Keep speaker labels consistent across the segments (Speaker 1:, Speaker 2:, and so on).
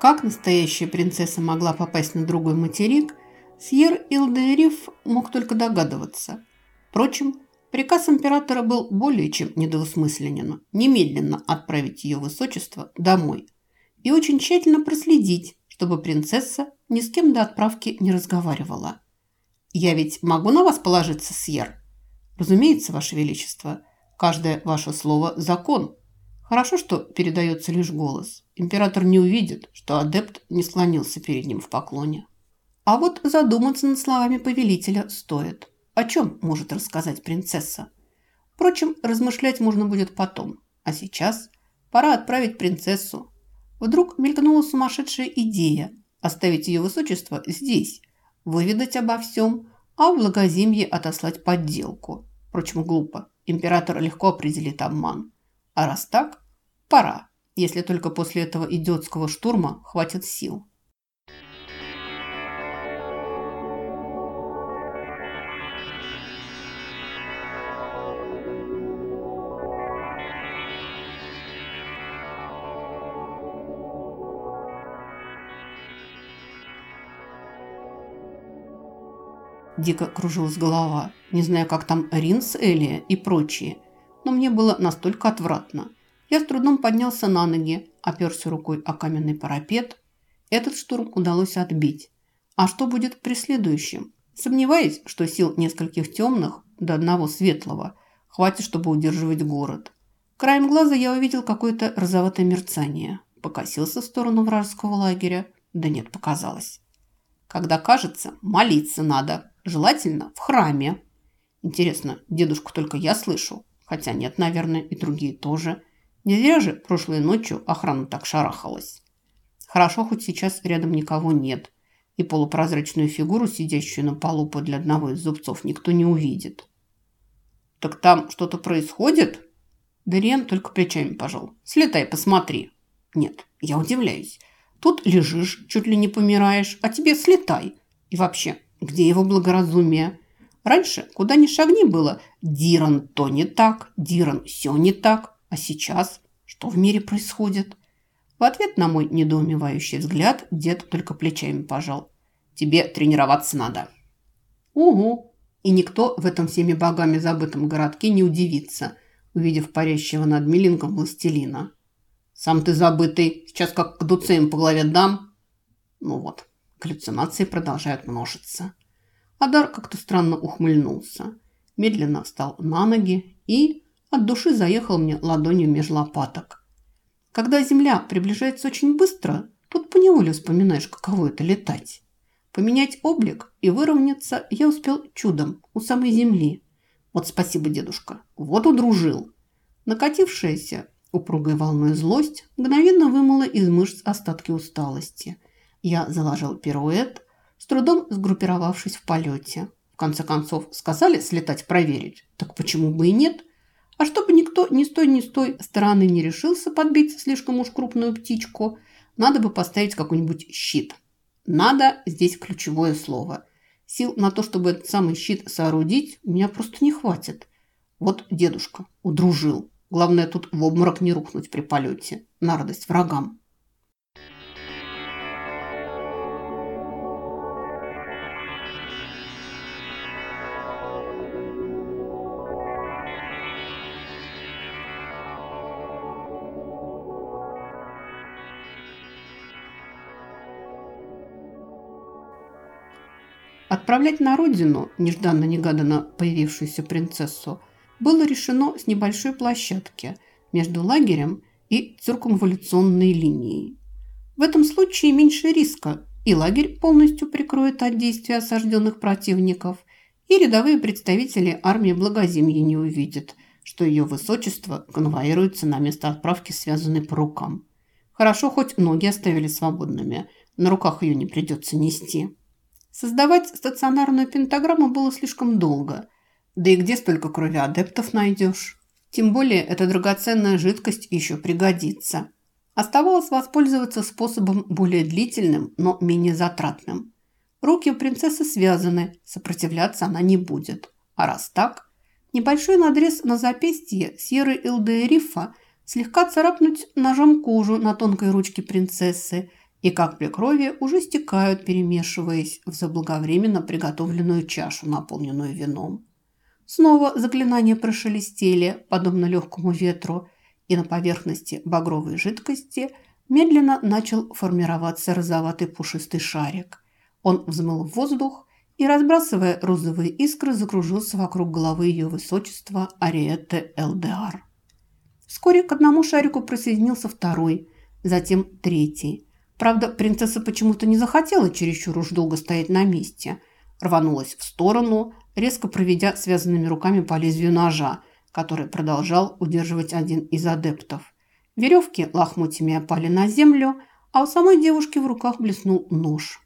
Speaker 1: Как настоящая принцесса могла попасть на другой материк, Сьер Илдериф мог только догадываться. Впрочем, приказ императора был более чем недвусмысленен. Немедленно отправить ее высочество домой и очень тщательно проследить, чтобы принцесса ни с кем до отправки не разговаривала. «Я ведь могу на вас положиться, Сьер?» «Разумеется, Ваше Величество. Каждое ваше слово – закон. Хорошо, что передается лишь голос. Император не увидит, что адепт не склонился перед ним в поклоне. А вот задуматься над словами повелителя стоит. О чем может рассказать принцесса? Впрочем, размышлять можно будет потом. А сейчас пора отправить принцессу. Вдруг мелькнула сумасшедшая идея оставить ее высочество здесь, выведать обо всем, а в благоземье отослать подделку. Впрочем, глупо. Император легко определит обман. А раз так, пора, если только после этого идиотского штурма хватит сил. Дико кружилась голова, не зная, как там Ринс, Элия и прочие. Но мне было настолько отвратно. Я с трудом поднялся на ноги, оперся рукой о каменный парапет. Этот штурм удалось отбить. А что будет при следующем? Сомневаюсь, что сил нескольких темных до одного светлого хватит, чтобы удерживать город. Краем глаза я увидел какое-то розоватое мерцание. Покосился в сторону вражеского лагеря. Да нет, показалось. Когда кажется, молиться надо. Желательно в храме. Интересно, дедушку только я слышу? Хотя нет, наверное, и другие тоже. Не зря же прошлой ночью охрана так шарахалась. Хорошо, хоть сейчас рядом никого нет. И полупрозрачную фигуру, сидящую на полу подле одного из зубцов, никто не увидит. «Так там что-то происходит?» Дариан только плечами пожал. «Слетай, посмотри». «Нет, я удивляюсь. Тут лежишь, чуть ли не помираешь, а тебе слетай. И вообще, где его благоразумие? Раньше, куда ни шагни было, Диран то не так, Диран все не так. А сейчас что в мире происходит? В ответ на мой недоумевающий взгляд дед только плечами пожал. Тебе тренироваться надо. Угу. И никто в этом всеми богами забытом городке не удивится, увидев парящего над Милингом властелина. Сам ты забытый, сейчас как к дуцеям по голове дам. Ну вот, Галлюцинации продолжают множиться. Адар как-то странно ухмыльнулся. Медленно встал на ноги и от души заехал мне ладонью меж лопаток. Когда земля приближается очень быстро, тут поневоле вспоминаешь, каково это летать. Поменять облик и выровняться я успел чудом у самой земли. Вот спасибо, дедушка. Вот удружил. Накатившаяся упругой волной злость мгновенно вымыла из мышц остатки усталости – я заложил пируэт, с трудом сгруппировавшись в полете. В конце концов, сказали слетать проверить. Так почему бы и нет? А чтобы никто ни с той, ни с той стороны не решился подбить слишком уж крупную птичку, надо бы поставить какой-нибудь щит. Надо здесь ключевое слово. Сил на то, чтобы этот самый щит соорудить, у меня просто не хватит. Вот дедушка удружил. Главное тут в обморок не рухнуть при полете. На радость врагам. Отправлять на родину нежданно-негаданно появившуюся принцессу было решено с небольшой площадки между лагерем и циркумволюционной линией. В этом случае меньше риска, и лагерь полностью прикроет от действия осажденных противников, и рядовые представители армии Благоземья не увидят, что ее высочество конвоируется на место отправки, связанной по рукам. Хорошо, хоть ноги оставили свободными, на руках ее не придется нести. Создавать стационарную пентаграмму было слишком долго. Да и где столько крови адептов найдешь? Тем более эта драгоценная жидкость еще пригодится. Оставалось воспользоваться способом более длительным, но менее затратным. Руки у принцессы связаны, сопротивляться она не будет. А раз так, небольшой надрез на запястье Сьеры Илдеерифа слегка царапнуть ножом кожу на тонкой ручке принцессы и капли крови уже стекают, перемешиваясь в заблаговременно приготовленную чашу, наполненную вином. Снова заклинания прошелестели, подобно легкому ветру, и на поверхности багровой жидкости медленно начал формироваться розоватый пушистый шарик. Он взмыл в воздух и, разбрасывая розовые искры, закружился вокруг головы ее высочества Ариетты Элдеар. Вскоре к одному шарику присоединился второй, затем третий. Правда, принцесса почему-то не захотела чересчур уж долго стоять на месте. Рванулась в сторону, резко проведя связанными руками по лезвию ножа, который продолжал удерживать один из адептов. Веревки лохмотьями опали на землю, а у самой девушки в руках блеснул нож.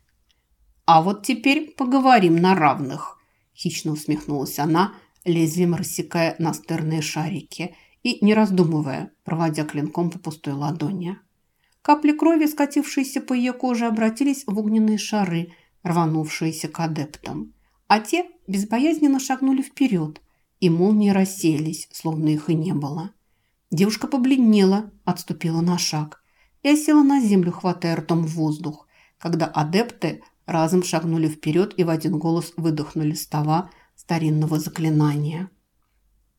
Speaker 1: «А вот теперь поговорим на равных», – хищно усмехнулась она, лезвием рассекая настырные шарики и, не раздумывая, проводя клинком по пустой ладони. Капли крови, скатившиеся по ее коже, обратились в огненные шары, рванувшиеся к адептам. А те безбоязненно шагнули вперед, и молнии рассеялись, словно их и не было. Девушка побледнела, отступила на шаг и осела на землю, хватая ртом воздух, когда адепты разом шагнули вперед и в один голос выдохнули става старинного заклинания.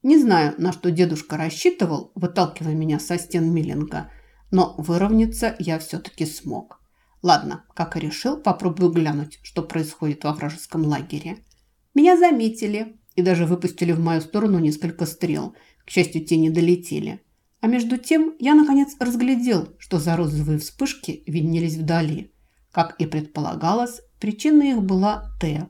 Speaker 1: Не знаю, на что дедушка рассчитывал, выталкивая меня со стен Миллинга – но выровняться я все-таки смог. Ладно, как и решил, попробую глянуть, что происходит во вражеском лагере. Меня заметили и даже выпустили в мою сторону несколько стрел. К счастью, те не долетели. А между тем я, наконец, разглядел, что за розовые вспышки виднелись вдали. Как и предполагалось, причиной их была Т.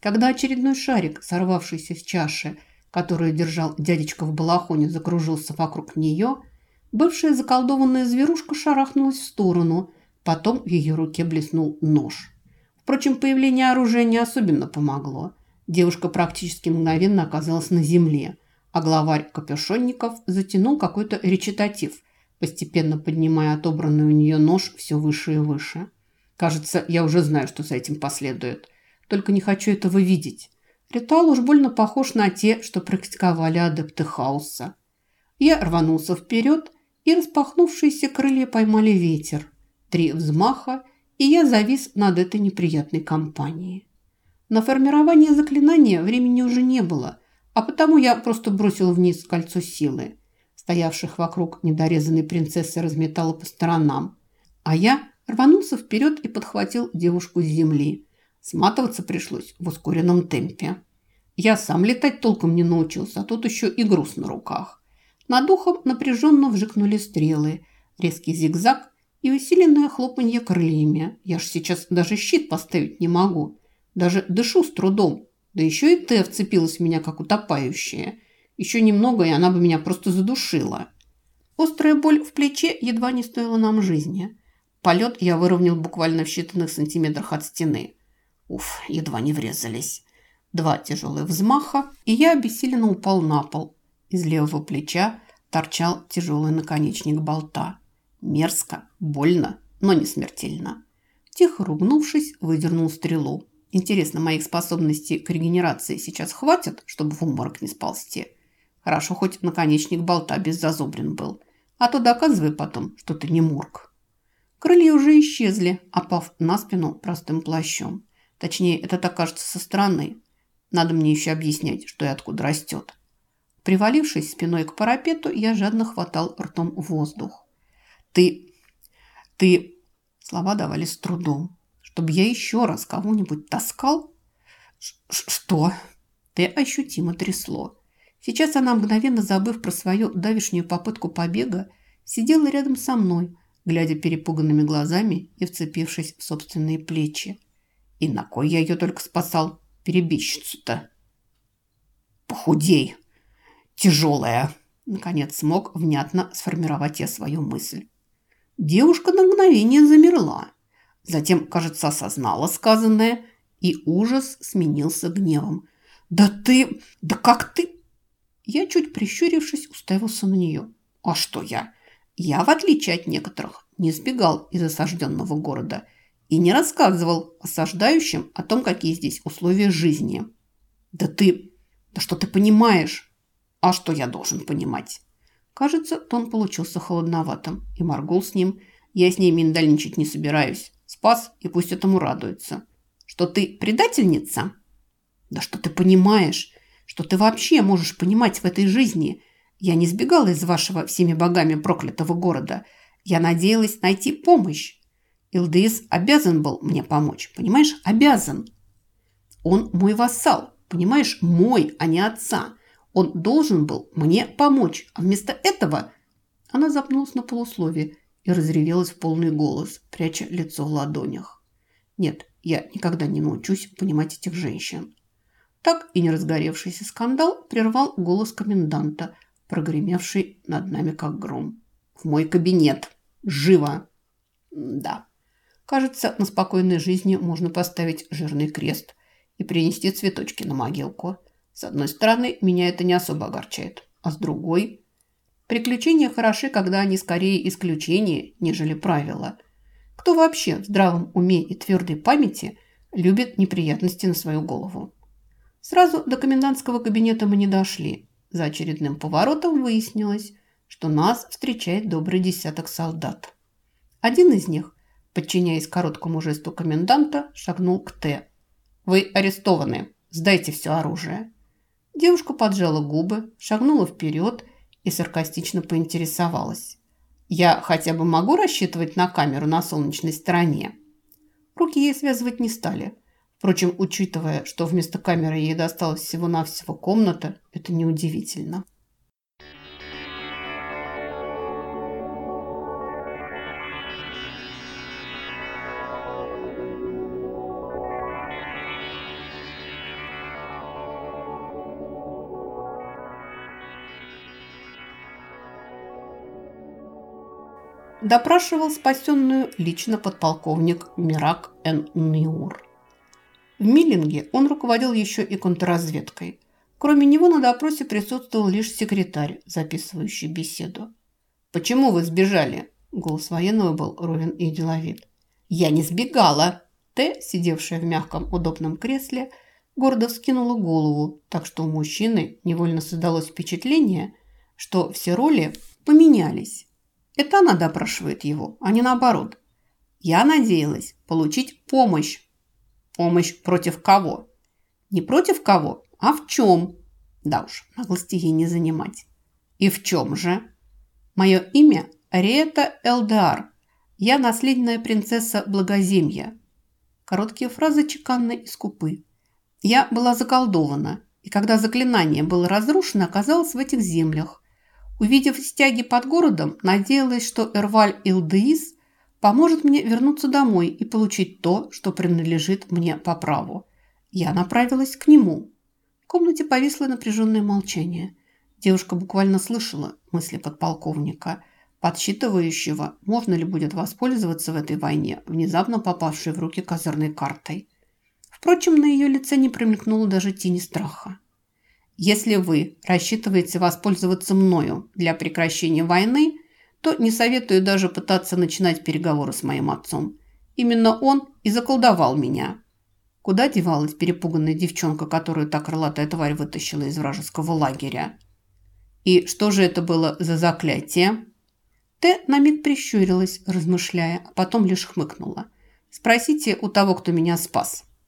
Speaker 1: Когда очередной шарик, сорвавшийся с чаши, которую держал дядечка в балахоне, закружился вокруг нее – Бывшая заколдованная зверушка шарахнулась в сторону. Потом в ее руке блеснул нож. Впрочем, появление оружия не особенно помогло. Девушка практически мгновенно оказалась на земле, а главарь капюшонников затянул какой-то речитатив, постепенно поднимая отобранный у нее нож все выше и выше. Кажется, я уже знаю, что за этим последует. Только не хочу этого видеть. Ритуал уж больно похож на те, что практиковали адепты хаоса. Я рванулся вперед, и распахнувшиеся крылья поймали ветер. Три взмаха, и я завис над этой неприятной компанией. На формирование заклинания времени уже не было, а потому я просто бросил вниз кольцо силы. Стоявших вокруг недорезанной принцессы разметало по сторонам. А я рванулся вперед и подхватил девушку с земли. Сматываться пришлось в ускоренном темпе. Я сам летать толком не научился, а тут еще и груз на руках. Над ухом напряженно вжикнули стрелы, резкий зигзаг и усиленное хлопанье крыльями. Я ж сейчас даже щит поставить не могу. Даже дышу с трудом. Да еще и Т вцепилась в меня, как утопающая. Еще немного, и она бы меня просто задушила. Острая боль в плече едва не стоила нам жизни. Полет я выровнял буквально в считанных сантиметрах от стены. Уф, едва не врезались. Два тяжелых взмаха, и я обессиленно упал на пол, из левого плеча торчал тяжелый наконечник болта. Мерзко, больно, но не смертельно. Тихо ругнувшись, выдернул стрелу. Интересно, моих способностей к регенерации сейчас хватит, чтобы в уморок не сползти? Хорошо, хоть наконечник болта без зазубрин был. А то доказывай потом, что ты не мурк. Крылья уже исчезли, опав на спину простым плащом. Точнее, это так кажется со стороны. Надо мне еще объяснять, что и откуда растет. Привалившись спиной к парапету, я жадно хватал ртом воздух. «Ты... ты...» Слова давались с трудом. «Чтобы я еще раз кого-нибудь таскал?» «Что?» Ты ощутимо трясло. Сейчас она, мгновенно забыв про свою давишнюю попытку побега, сидела рядом со мной, глядя перепуганными глазами и вцепившись в собственные плечи. И на кой я ее только спасал, перебищицу-то? «Похудей!» Тяжелая. Наконец смог внятно сформировать я свою мысль. Девушка на мгновение замерла. Затем, кажется, осознала сказанное, и ужас сменился гневом. «Да ты... Да как ты...» Я, чуть прищурившись, уставился на нее. «А что я? Я, в отличие от некоторых, не сбегал из осажденного города и не рассказывал осаждающим о том, какие здесь условия жизни». «Да ты... Да что ты понимаешь?» А что я должен понимать? Кажется, тон получился холодноватым, и моргул с ним Я с ней миндальничать не собираюсь. Спас, и пусть этому радуется. Что ты предательница? Да что ты понимаешь? Что ты вообще можешь понимать в этой жизни? Я не сбегала из вашего всеми богами проклятого города. Я надеялась найти помощь. Илдеис обязан был мне помочь, понимаешь? Обязан. Он мой вассал, понимаешь? Мой, а не отца. Он должен был мне помочь, а вместо этого она запнулась на полусловие и разревелась в полный голос, пряча лицо в ладонях. Нет, я никогда не научусь понимать этих женщин. Так и не разгоревшийся скандал прервал голос коменданта, прогремевший над нами как гром. «В мой кабинет! Живо!» «Да, кажется, на спокойной жизни можно поставить жирный крест и принести цветочки на могилку. С одной стороны, меня это не особо огорчает, а с другой Приключения хороши, когда они скорее исключения, нежели правила. Кто вообще в здравом уме и твердой памяти любит неприятности на свою голову? Сразу до комендантского кабинета мы не дошли. За очередным поворотом выяснилось, что нас встречает добрый десяток солдат. Один из них, подчиняясь короткому жесту коменданта, шагнул к Т. «Вы арестованы. Сдайте все оружие». Девушка поджала губы, шагнула вперед и, саркастично поинтересовалась. «Я хотя бы могу рассчитывать на камеру на солнечной стороне?» Руки ей связывать не стали. Впрочем, учитывая, что вместо камеры ей досталась всего-навсего комната, это неудивительно. Допрашивал спасенную лично подполковник Мирак Эн Ниур. В Миллинге он руководил еще и контрразведкой. Кроме него на допросе присутствовал лишь секретарь, записывающий беседу. «Почему вы сбежали?» Голос военного был ровен и деловит. «Я не сбегала!» Т, сидевшая в мягком удобном кресле, гордо вскинула голову, так что у мужчины невольно создалось впечатление, что все роли поменялись. Это она допрашивает его, а не наоборот. Я надеялась получить помощь. Помощь против кого? Не против кого, а в чем? Да уж, наглости ей не занимать. И в чем же? Мое имя Риэта Элдар. Я наследная принцесса Благоземья. Короткие фразы чеканны и скупы. Я была заколдована, и когда заклинание было разрушено, оказалась в этих землях, Увидев стяги под городом, надеялась, что Эрваль Илдеис поможет мне вернуться домой и получить то, что принадлежит мне по праву. Я направилась к нему. В комнате повисло напряженное молчание. Девушка буквально слышала мысли подполковника, подсчитывающего, можно ли будет воспользоваться в этой войне, внезапно попавшей в руки козырной картой. Впрочем, на ее лице не промелькнуло даже тени страха. Если вы рассчитываете воспользоваться мною для прекращения войны, то не советую даже пытаться начинать переговоры с моим отцом. Именно он и заколдовал меня. Куда девалась перепуганная девчонка, которую та крылатая тварь вытащила из вражеского лагеря? И что же это было за заклятие? Т на миг прищурилась, размышляя, а потом лишь хмыкнула. «Спросите у того, кто меня спас».